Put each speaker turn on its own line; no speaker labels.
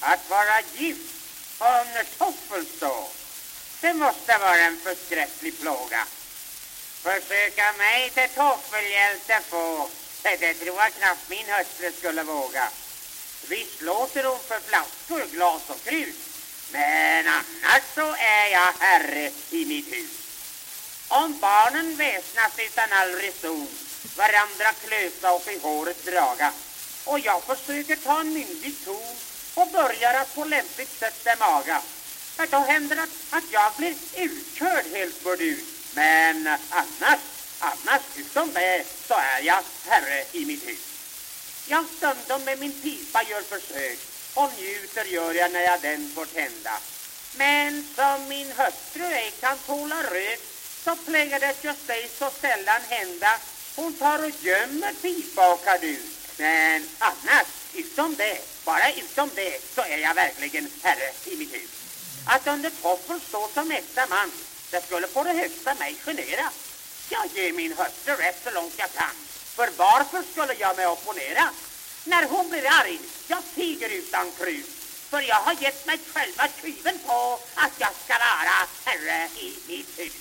Att vara gift och under toffel stå, det måste vara en förskräcklig plåga. Försöka mig till toffelhjälte få, det tror jag knappt min hustru skulle våga. Visst låter hon för flaskor, glas och krut, men annars så är jag herre i mitt hus. Om barnen väsnas utan all reson, varandra klösa och i håret draga, och jag försöker ta en myndig ton och börjar att på lämpligt sätt demaga. då händer det att jag blir utkörd helt burdus. Men annars, annars utom det så är jag herre i mitt hus. Jag stundom med min pipa gör försök och njuter gör jag när jag den får tända. Men som min hustru ej kan tåla rök så plägar det just dig så sällan hända. Hon tar och gömmer pipa och kardus. Men annars, utom det, bara utom det, så är jag verkligen herre i mitt hus. Att under toffel stå som äkta man, det skulle på det högsta mig genera. Jag ger min hustru rätt så långt jag kan. För varför skulle jag mig opponera? När hon blir arg, jag tiger utan krut. För jag har gett mig själva tjuven på att jag ska vara herre i mitt hus.